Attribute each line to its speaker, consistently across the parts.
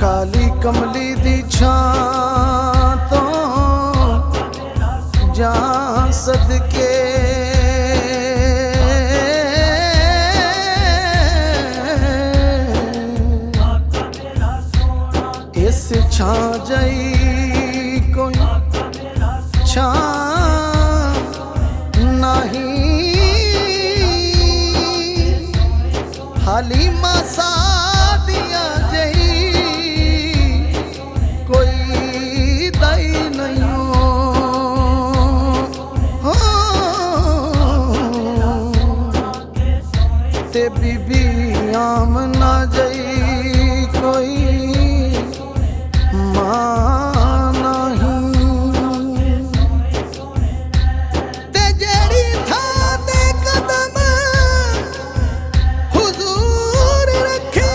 Speaker 1: ਕਾਲੀ ਕਮਲੀ ਦੀ ਛਾਂ ਤੋਂ ਜਾਂ ਸਦਕੇ। ਇਸ ਛਾਂ ਜਈ ਕੋਈ ਛਾਂ ਨਹੀਂ। ਹਾਲੀ ਹਲੀਮਾ ਸਾਦੀਆਂ ਜਈ ਤੇ ਬੀਬੀ ਆਮਨਾ ਜਈ ਕੋਈ ਮਾਂ ਨਹੀਂ। ਤੇ ਜਿਹੜੀ ਥਾਂ ਤੇ ਕਦਮ ਹੁਜ਼ੂਰ ਰੱਖੇ,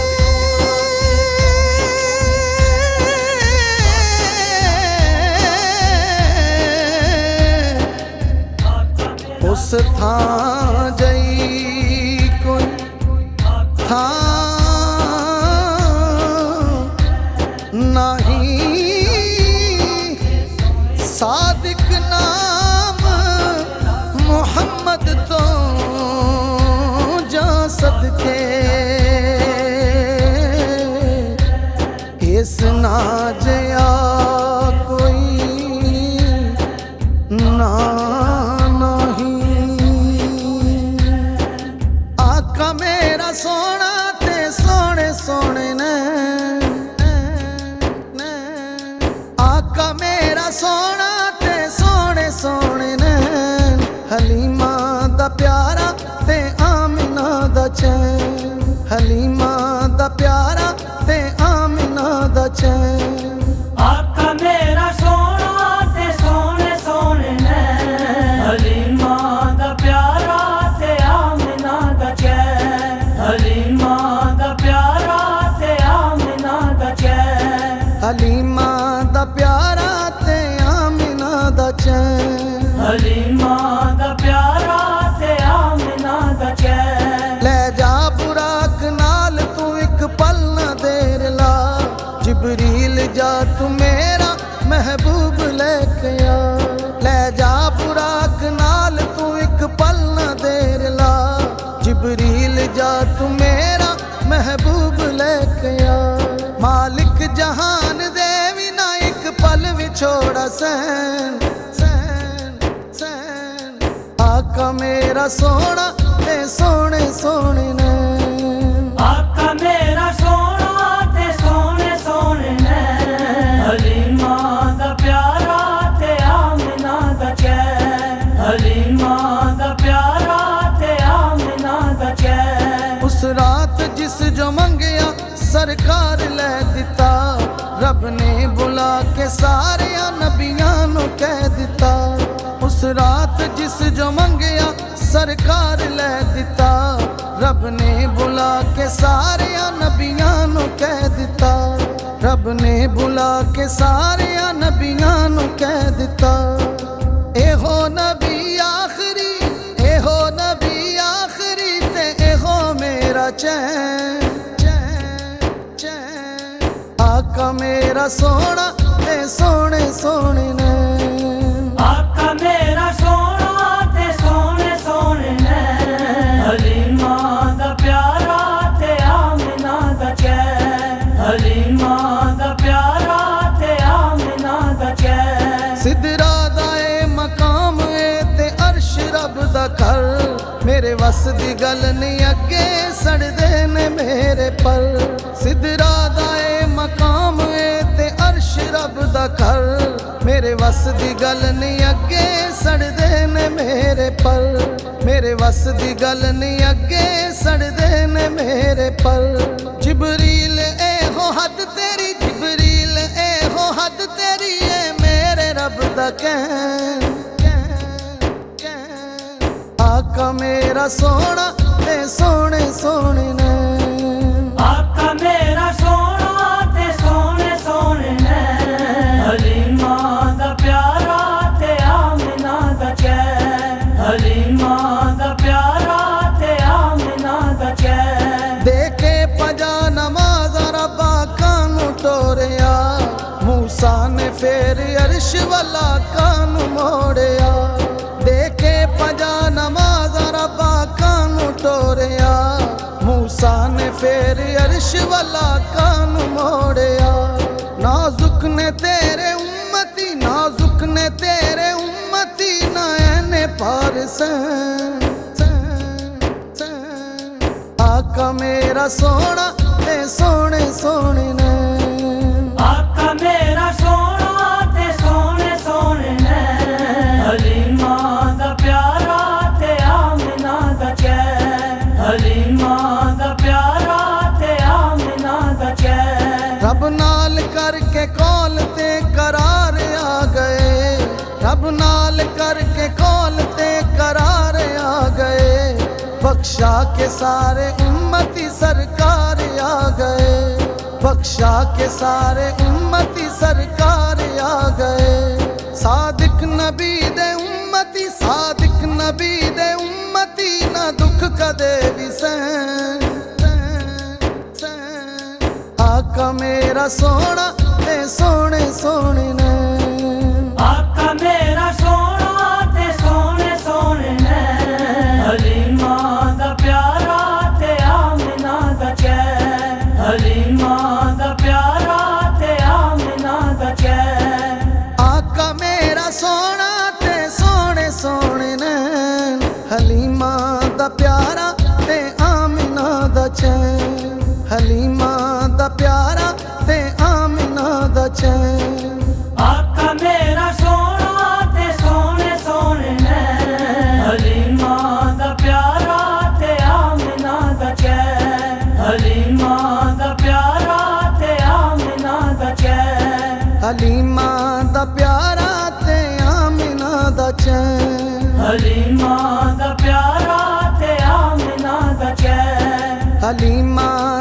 Speaker 1: ਉਸ ਥਾਂ ਜਈ ਥਾਂ ਨਹੀਂ। ਸਾਦਿਕ ਨਾਮ ਮੁਹੰਮਦ ਤੋਂ ਜਾਂ ਸਦਕੇ। ਇਸ ਨਾ ਜਿਆ ਕੋਈ ਨਾ ਹਲੀਮਾ ਦਾ ਪਿਆਰਾ ਤੇ ਆਮਿਨਾ ਦਾ ਚੈਨ। ਹਲੀਮਾ ਦਾ ਪਿਆਰਾ ਤੇ ਆਮਨਾ ਦਾ ਚੈਨ। ਲੈ ਜਾ ਬੁਰਾਕ ਨਾਲ ਤੂੰ ਇੱਕ ਪਲ ਨਾ ਦੇਰ ਲਾ। ਜਿਬਰੀਲ ਜਾ ਤੂੰ ਮੇਰਾ ਮਹਿਬੂਬ ਲੈ ਕੇ ਆ। ਸੈਨ ਸੈਨ ਸੈਨ। ਆਕਾ ਮੇਰਾ ਸੋਹਣਾ ਤੇ ਸੋਹਣੇ ਸੋਹਣੇ ਨੇ।
Speaker 2: ਆਕਾ ਮੇਰਾ ਸੋਹਣਾ ਤੇ ਸੋਹਣੇ ਸੋਹਣੇ ਨੇ। ਹਲੀਮਾ ਦਾ ਪਿਆਰਾ ਤੇ ਆਮਨਾ ਦਾ ਚੈਨ। ਹਲੀਮਾ ਦਾ ਪਿਆਰਾ ਤੇ ਆਮਨਾ ਦਾ ਚੈਨ।
Speaker 1: ਉਸ ਰਾਤ ਜਿਸ ਜੋ ਮੰਗਿਆ ਸਰਕਾਰ ਲੈ ਦਿੱਤਾ। ਰੱਬ ਨੇ ਬੁਲਾ ਕੇ ਸਾਰਿਆਂ ਨਬੀਆਂ ਨੂੰ ਕਹਿ ਦਿੱਤਾ। ਉਸ ਰਾਤ ਜਿਸ ਜੋ ਮੰਗਿਆ ਸਰਕਾਰ ਲੈ ਦਿੱਤਾ। ਰੱਬ ਨੇ ਬੁਲਾ ਕੇ ਸਾਰਿਆਂ ਨਬੀਆਂ ਨੂੰ ਕਹਿ ਦਿੱਤਾ। ਰੱਬ ਨੇ ਬੁਲਾ ਕੇ ਸਾਰਿਆਂ ਨਬੀਆਂ ਨੂੰ ਕਹਿ ਦਿੱਤਾ। ਇਹੋ ਨਬੀ ਆਖਰੀ, ਇਹੋ ਨਬੀ ਆਖਰੀ ਤੇ ਇਹੋ ਮੇਰਾ ਚੈਨ ਚੈਨ ਚੈਨ। ਆਕਾ ਮੇਰਾ ਸੋਹਣਾ ਤੇ ਸੋਹਣੇ ਸੋਹਣੇ ਨੇ।
Speaker 2: ਆਕਾ ਮੇਰਾ ਸੋਹਣਾ ਤੇ ਸੋਹਣੇ ਸੋਹਣੇ ਨੇ। ਹਲੀਮਾ ਦਾ ਪਿਆਰਾ ਤੇ ਆਮਨਾ ਦਾ ਚੈਨ। ਹਲੀਮਾ ਦਾ ਪਿਆਰਾ ਤੇ ਆਮਨਾ ਦਾ ਚੈਨ।
Speaker 1: ਸਿਦਰਾ ਦਾ ਏ ਮਕਾਮ ਏ ਤੇ ਅਰਸ਼ ਰੱਬ ਦਾ ਘਰ। ਮੇਰੇ ਵੱਸ ਦੀ ਗੱਲ ਨਹੀਂ ਅੱਗੇ ਸੜਦੇ ਨੇ ਮੇਰੇ ਪਰ ਸਿਦਰਾ ਮੇਰੇ ਵੱਸ ਦੀ ਗੱਲ ਨਹੀਂ ਅੱਗੇ ਸੜਦੇ ਨੇ ਮੇਰੇ ਪਰ ਮੇਰੇ ਵੱਸ ਦੀ ਗੱਲ ਨਹੀਂ ਅੱਗੇ ਸੜਦੇ ਨੇ ਮੇਰੇ ਪਰ ਜਿਬਰੀਲ ਇਹੋ ਹੱਦ ਤੇਰੀ ਜਿਬਰੀਲ ਇਹੋ ਹੱਦ ਤੇਰੀ ਏ ਮੇਰੇ ਰੱਬ ਦਾ ਕਹਿਣ। ਕਹਿਣ, ਕਹਿਣ। ਆਕਾ ਮੇਰਾ ਸੋਹਣਾ ਤੇ ਸੋਹਣੇ ਸੋਹਣੇ ਨੇ। ਅਰਸ਼ ਵਾਲਾ ਕਾਨੂੰ ਮੋੜਿਆ? ਦੇਖੇ ਪੰਜਾ ਨਮਾਜ਼ ਰੱਬਾ ਕਾਨੂੰ ਟੋਰਿਆ ਮੂਸਾ ਨੇ ਫੇਰ ਅਰਸ਼ ਵਾਲਾ ਕਾਨੂੰ ਮੋੜਿਆ? ਨਾਜ਼ੁਕ ਨੇ ਤੇਰੇ ਉਮਤੀ, ਨਾਜ਼ੁਕ ਨੇ ਤੇਰੇ ਉਮਤੀ, ਨਾ ਐਨੇ ਪਾਰਸਨ ਆਕਾ ਮੇਰਾ ਸੋਹਣਾ ਤੇ ਸੋਹਣੇ ਸੋਹਣੇ ਨੇ। बख्शा के सारे उम्मती सरकार आ गए बख्शा के सारे उम्मती सरकार आ गए सादिक नबी दे उम्मती सादिक नबी दे उम्मती ना दुख कदे भी सहन
Speaker 2: आका मेरा सोना ते सोने सोने ने ਹਲੀਮਾ ਦਾ ਪਿਆਰਾ ਤੇ ਆਮਿਨਾ ਦਾ ਚੈਨ।
Speaker 1: ਆਕਾ ਮੇਰਾ ਸੋਹਣਾ ਤੇ ਸੋਹਣੇ ਸੋਹਣੇ ਨੇ। ਹਲੀਮਾ ਦਾ ਪਿਆਰਾ ਤੇ ਆਮਨਾ ਦਾ ਚੈਨ। ਹਲੀਮਾ ਦਾ ਪਿਆਰਾ ਤੇ ਆਮਨਾ ਦਾ ਚੈਨ।
Speaker 2: ਹਲੀਮਾ ਦਾ ਪਿਆਰਾ ਤੇ ਆਮਿਨਾ ਦਾ ਚੈਨ। ਹਲੀਮਾ ਦਾ ਪਿਆਰਾ ਤੇ ਆਮਨਾ ਦਾ ਚੈਨ।
Speaker 1: ਹਲੀਮਾ